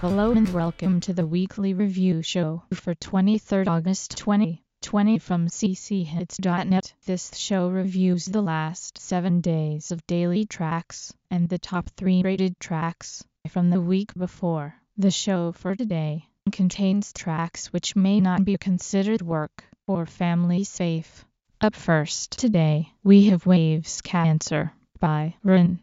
Hello and welcome to the weekly review show for 23rd August 2020 from cchits.net. This show reviews the last 7 days of daily tracks and the top 3 rated tracks from the week before. The show for today contains tracks which may not be considered work or family safe. Up first today, we have Waves Cancer by Rin.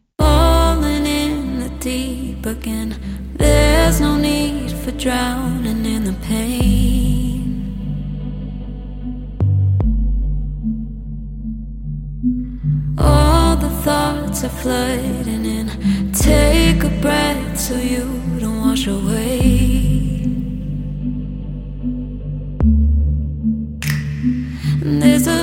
Deep again. There's no need for drowning in the pain. All the thoughts are flooding in. Take a breath so you don't wash away. There's a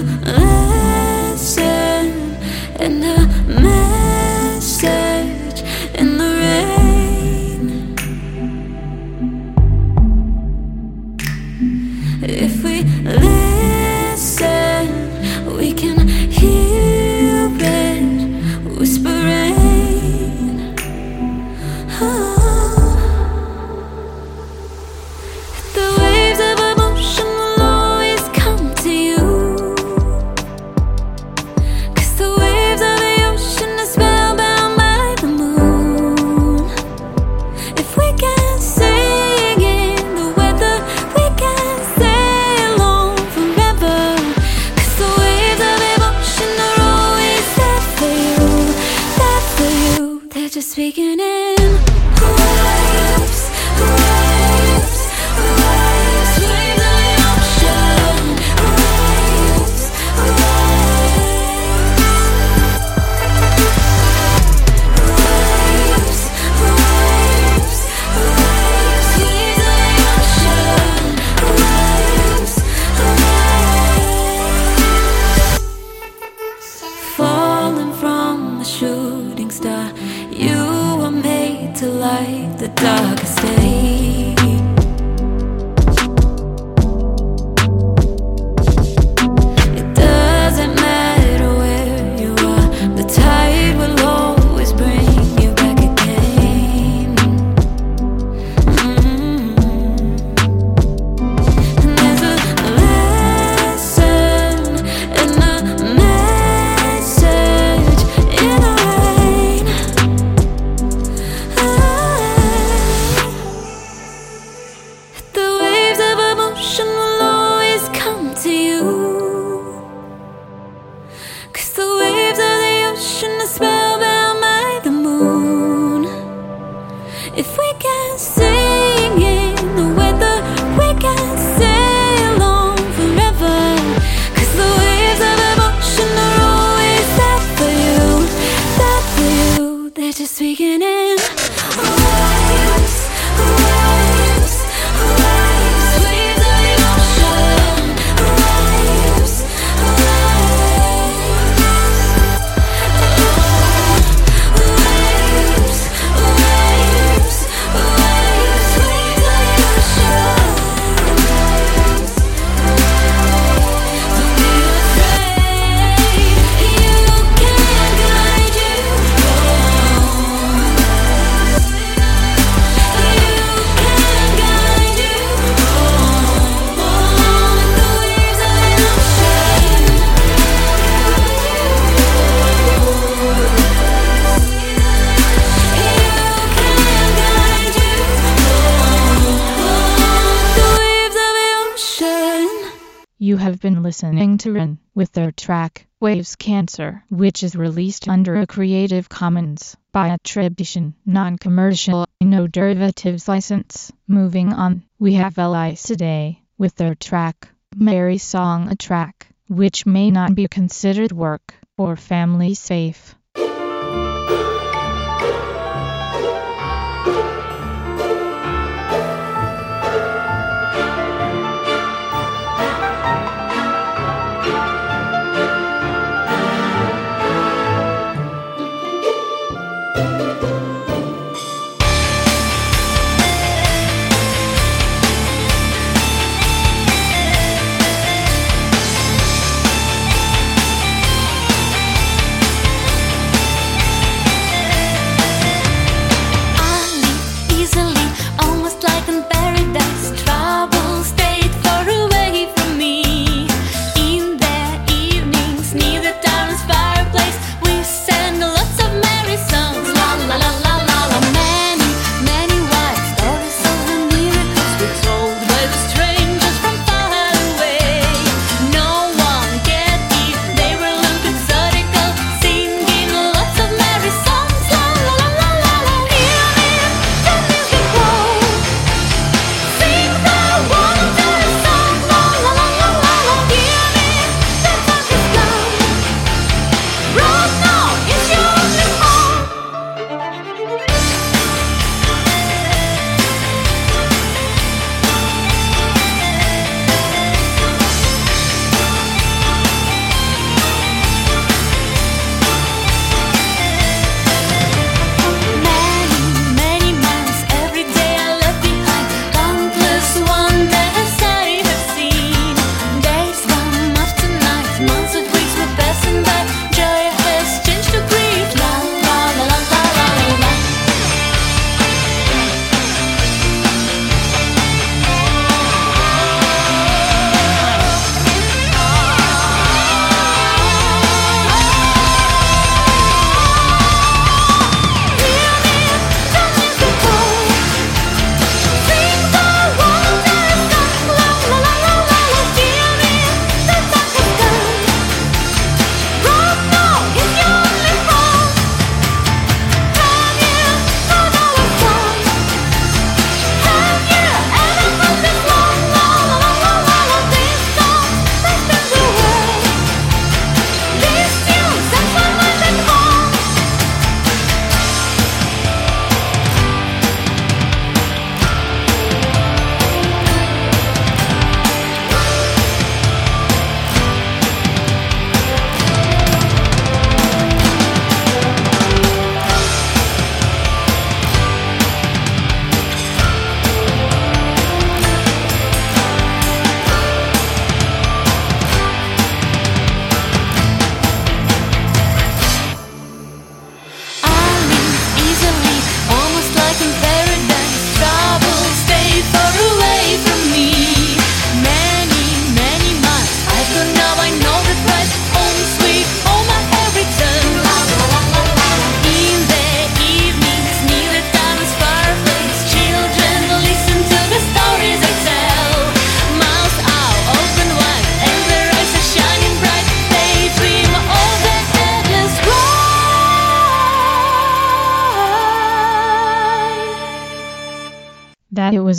If we can sing listening to Rin with their track Waves Cancer, which is released under a Creative Commons by attribution, non-commercial, no derivatives license. Moving on, we have Elise today with their track Mary Song a track which may not be considered work or family safe.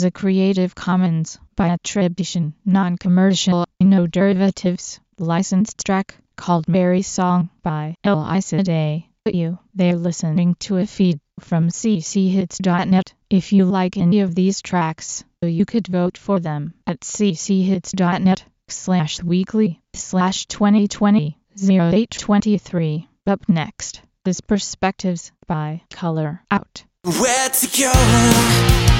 a Creative Commons by attribution, non-commercial, no derivatives, licensed track called "Mary's Song by Elisade. You, they're listening to a feed from cchits.net. If you like any of these tracks, you could vote for them at cchits.net slash weekly slash 2020 0823. Up next is Perspectives by Color Out. Where to go?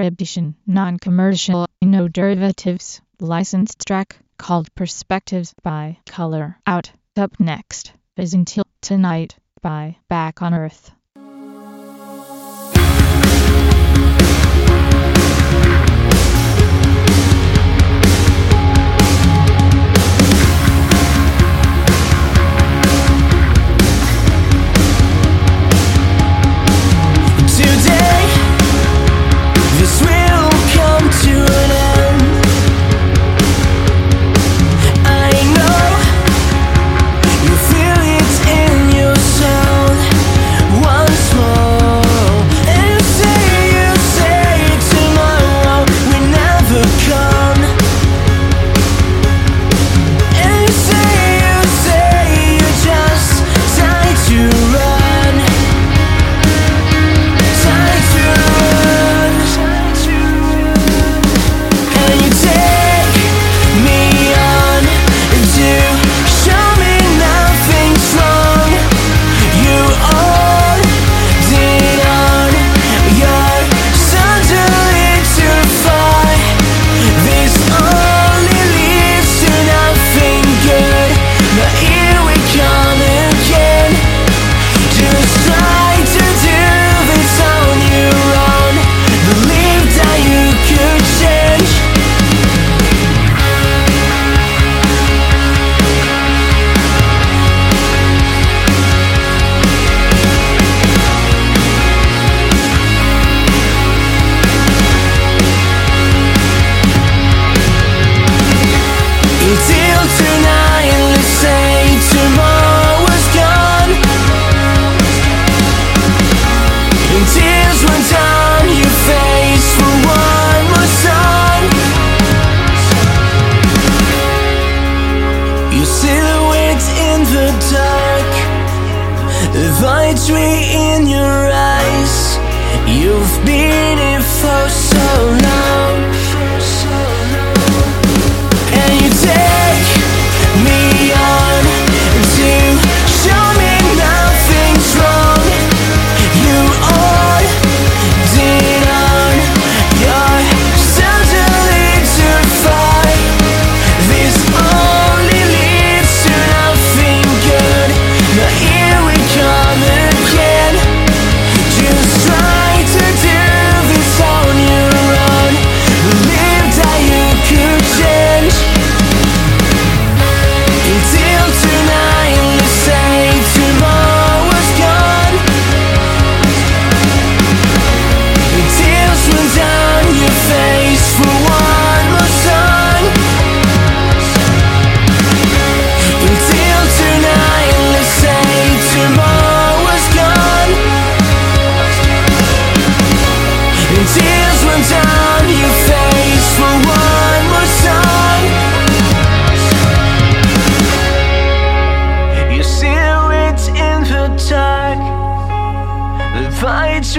attribution, non-commercial, no derivatives, licensed track called Perspectives by Color Out. Up next is Until Tonight by Back on Earth.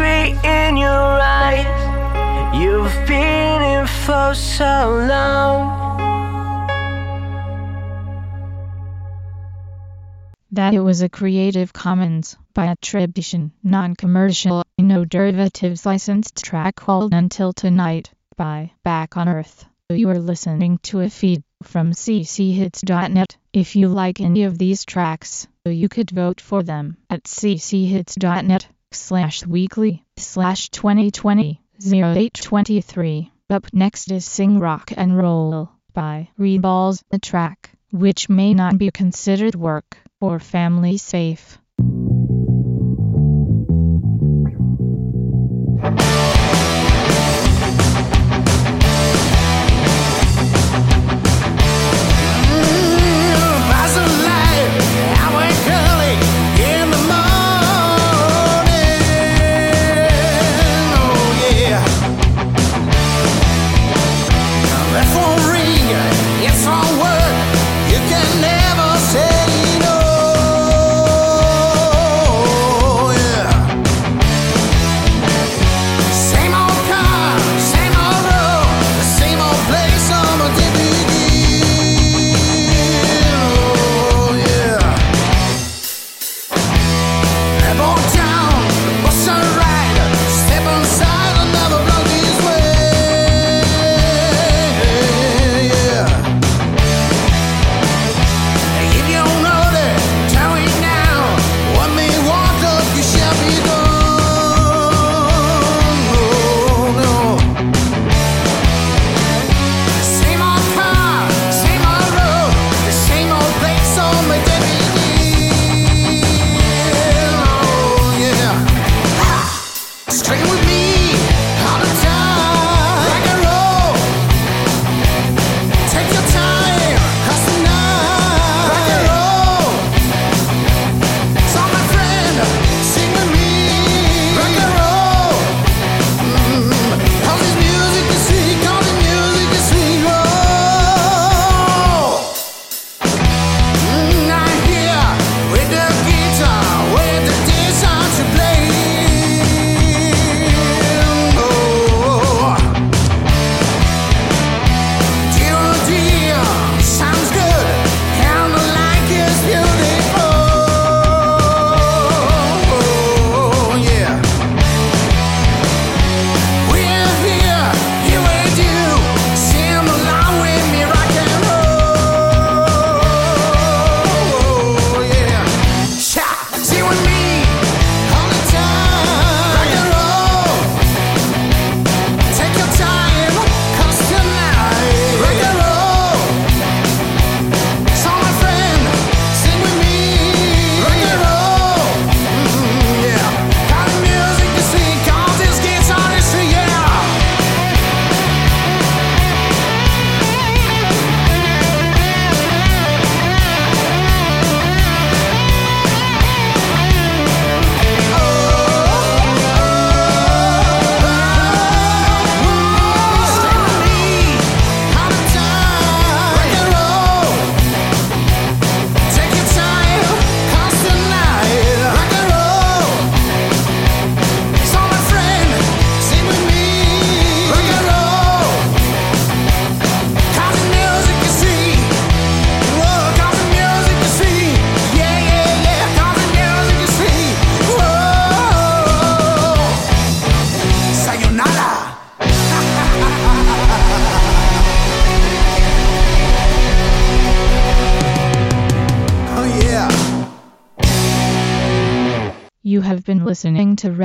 In your eyes. You've been in for so long. That it was a Creative Commons by attribution, non-commercial, no derivatives licensed track called Until Tonight by Back on Earth. You are listening to a feed from cchits.net. If you like any of these tracks, you could vote for them at cchits.net slash weekly slash 2020 0823. Up next is Sing Rock and Roll by Reballs, a track which may not be considered work or family safe.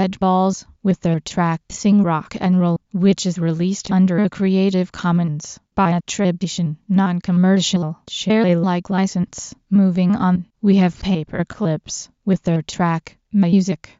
Red Balls with their track Sing Rock and Roll, which is released under a Creative Commons by attribution, non-commercial, share Alike license. Moving on, we have Paper Clips with their track Music.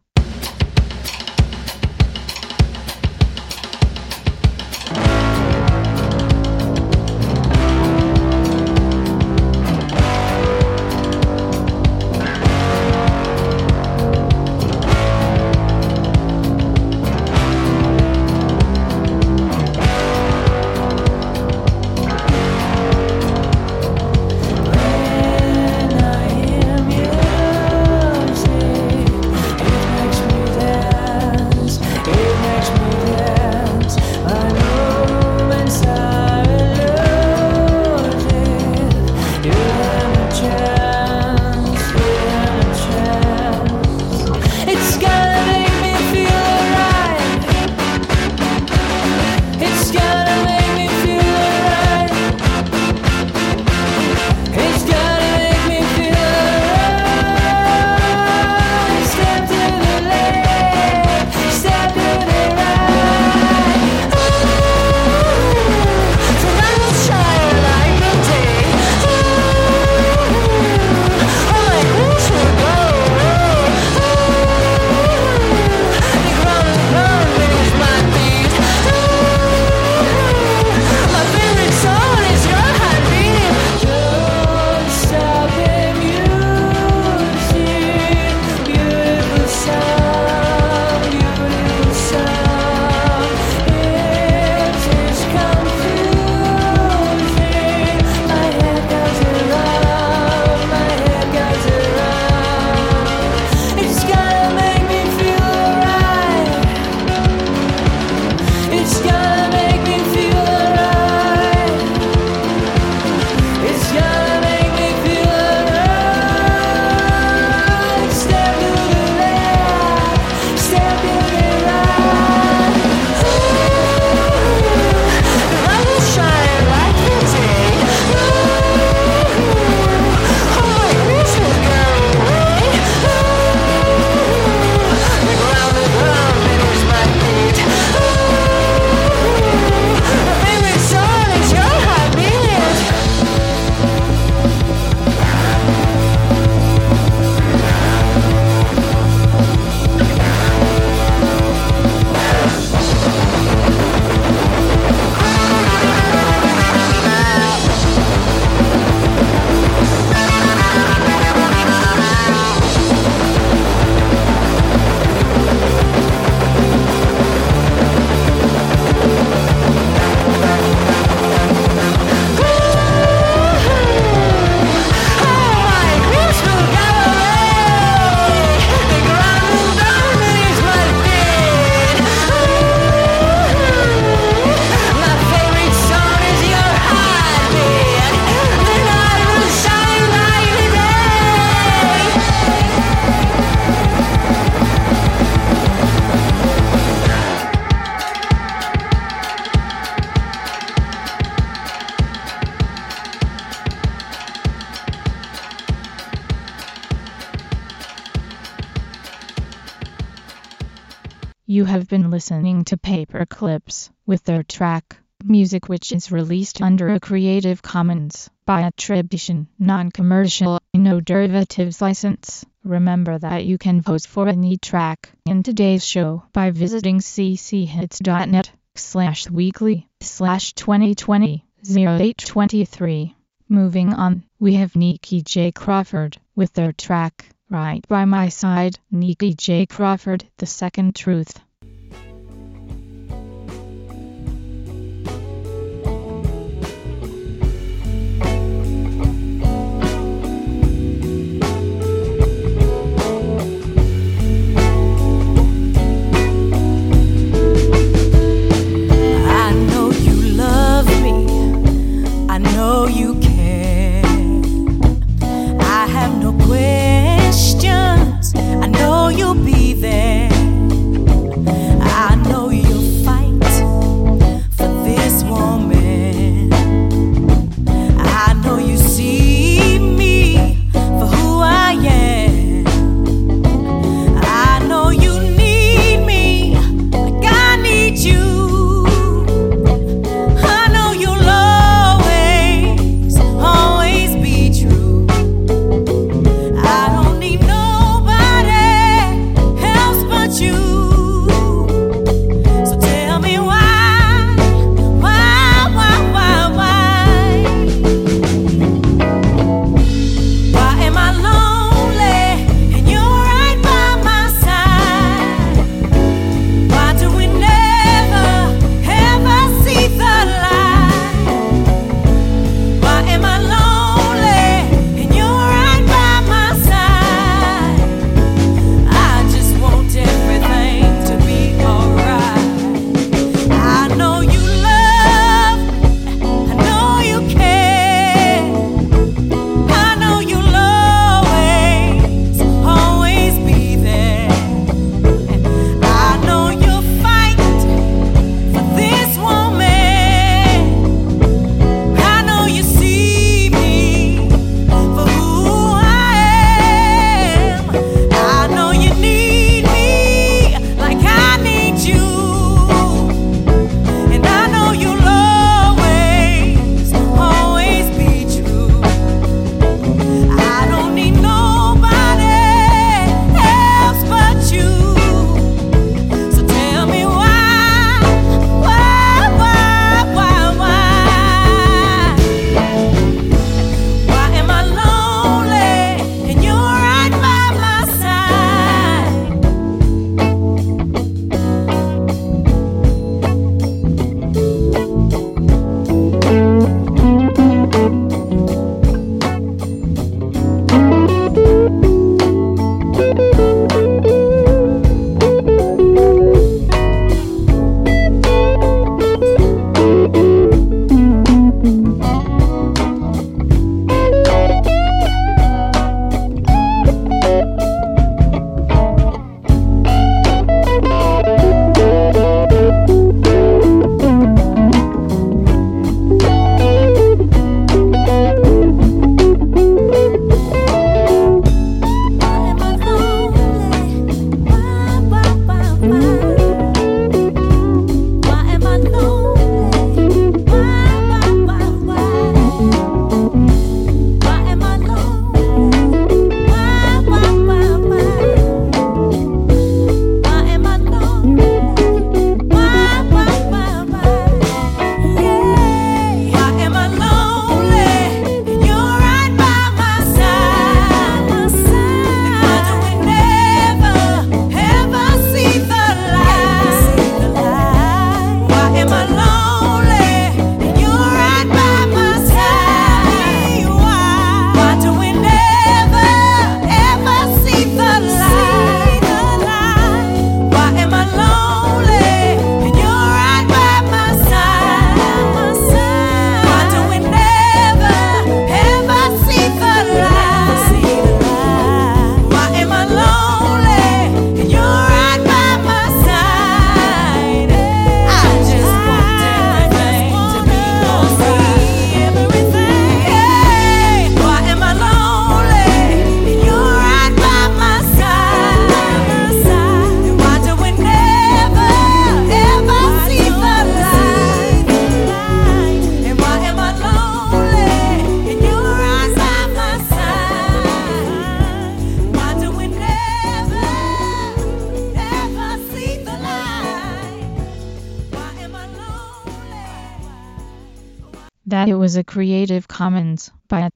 Have been listening to Paper Clips with their track Music which is released under a Creative Commons by attribution, non-commercial, no derivatives license. Remember that you can vote for any track in today's show by visiting cchits.net slash weekly slash 2020 0823. Moving on, we have Nikki J. Crawford with their track Right by My Side, Nikki J. Crawford, The Second Truth.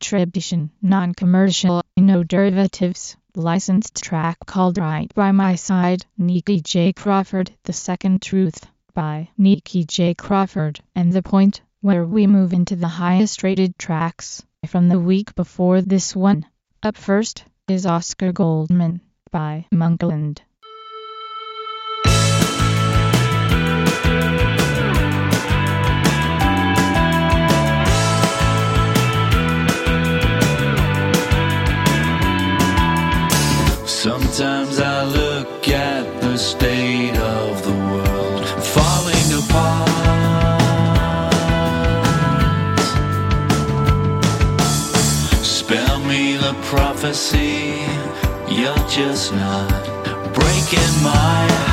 attribution, non-commercial, no derivatives, licensed track called Right By My Side, Nikki J. Crawford, The Second Truth, by Nikki J. Crawford, and The Point, where we move into the highest rated tracks, from the week before this one. Up first, is Oscar Goldman, by Monkland. prophecy. You're just not breaking my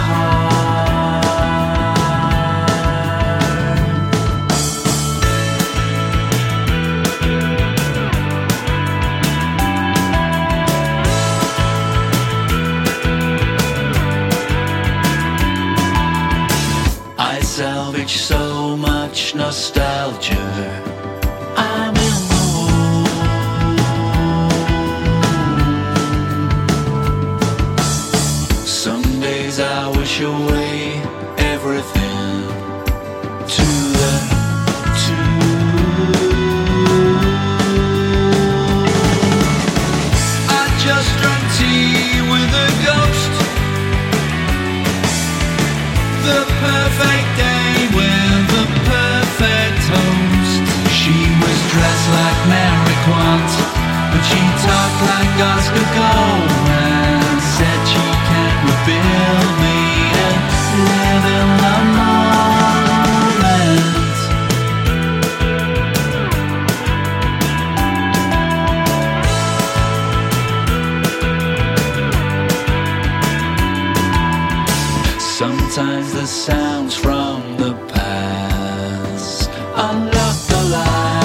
Sometimes the sounds from the past unlock the light.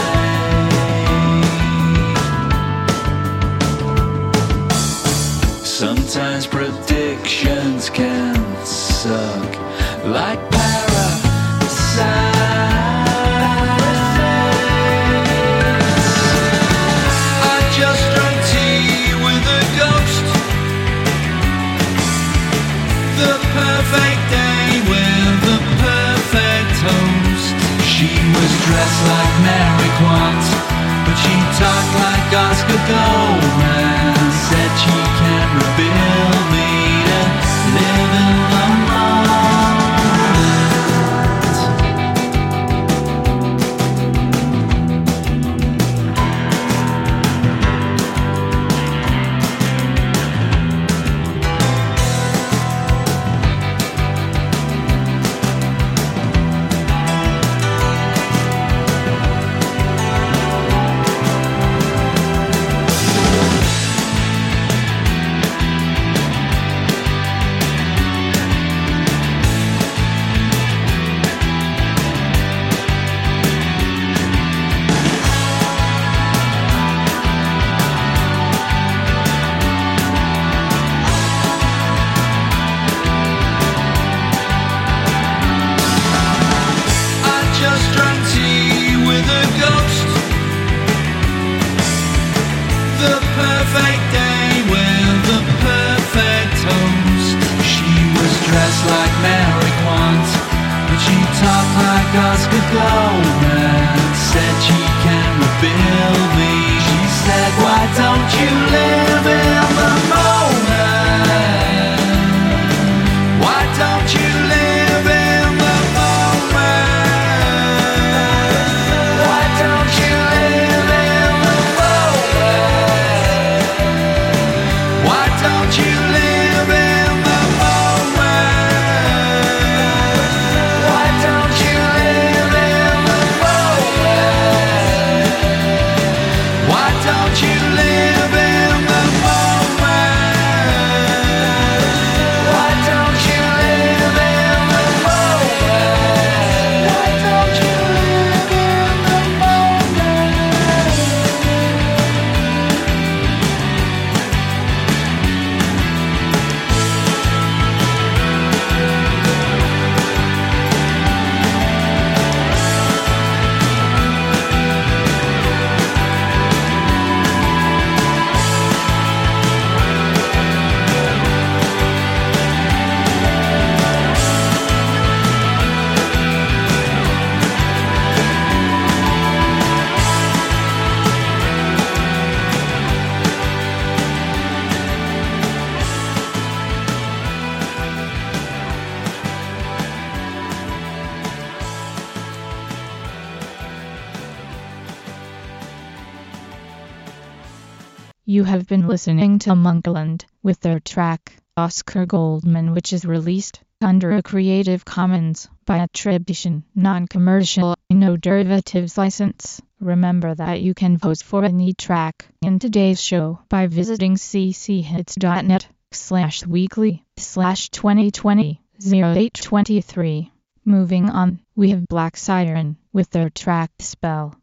Sometimes predictions can. dressed like Mary Quant, but she talked like Oscar Goldman. listening to Monkland with their track Oscar Goldman which is released under a Creative Commons by attribution, non-commercial, no derivatives license. Remember that you can vote for any track in today's show by visiting cchits.net slash weekly slash 2020 0823. Moving on, we have Black Siren with their track Spell.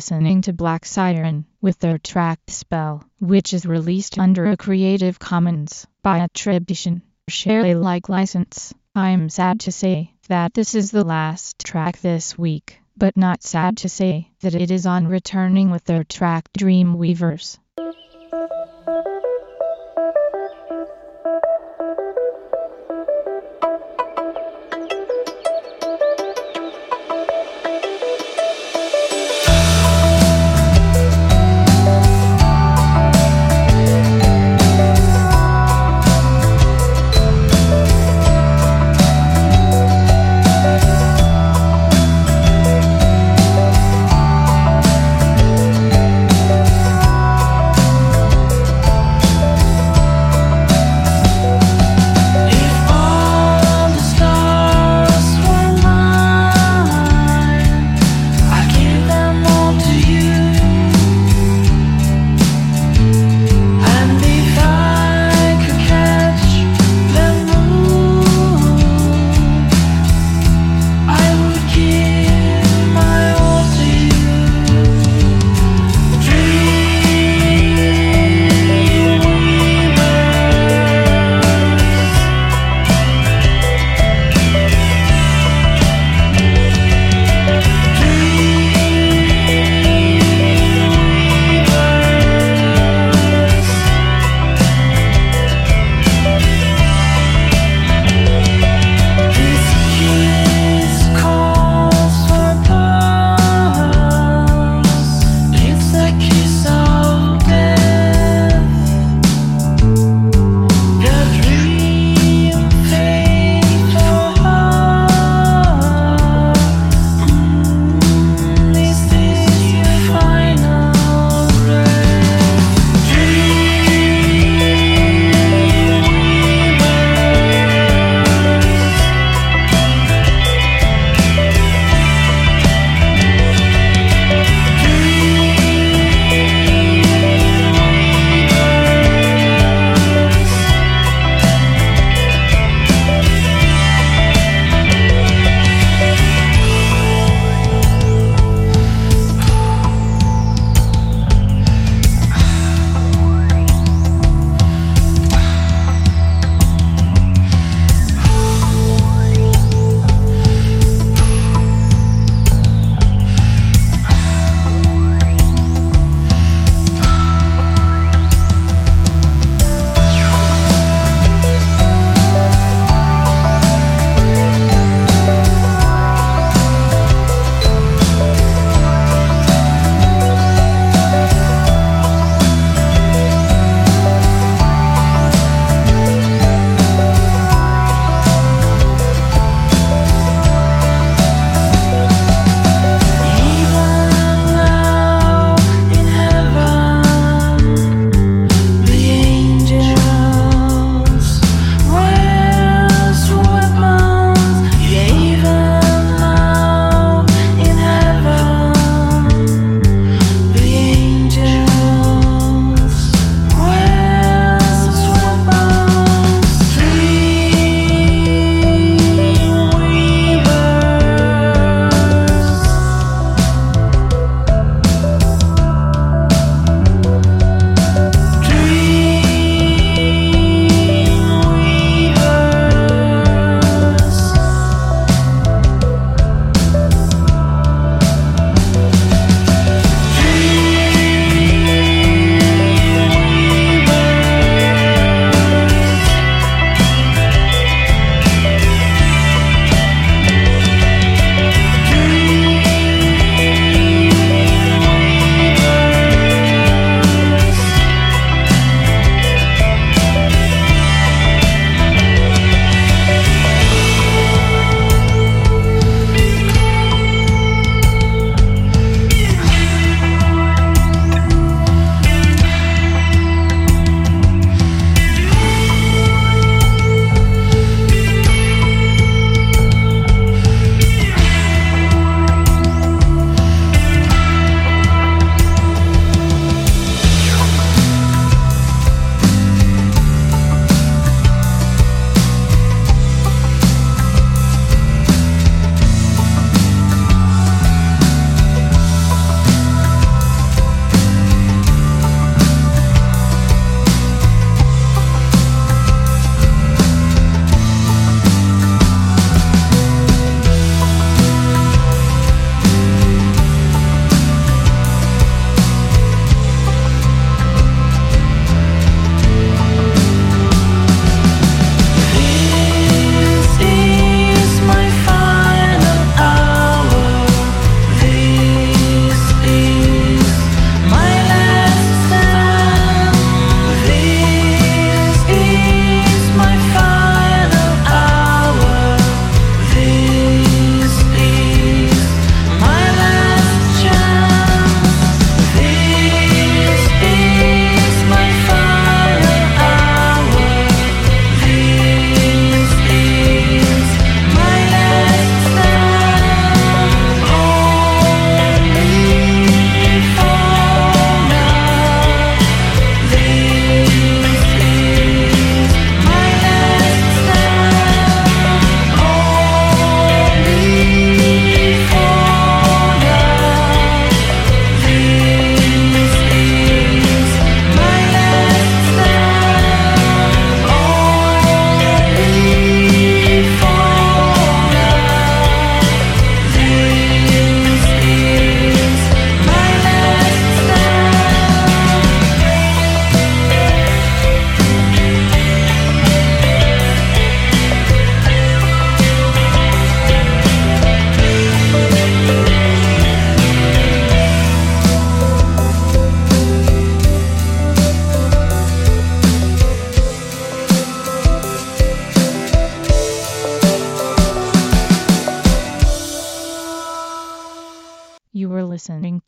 Listening to Black Siren with their track Spell, which is released under a Creative Commons by attribution, share Alike license. I'm sad to say that this is the last track this week, but not sad to say that it is on returning with their track Dream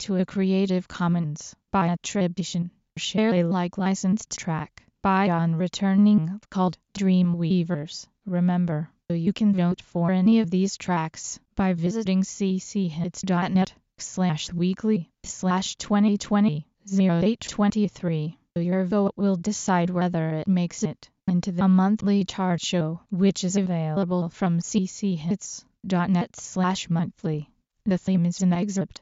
to a Creative Commons by attribution, share Alike licensed track by On Returning called Dreamweavers. Remember, you can vote for any of these tracks by visiting cchits.net slash weekly slash 2020 0823. Your vote will decide whether it makes it into the monthly chart show, which is available from cchits.net slash monthly. The theme is an excerpt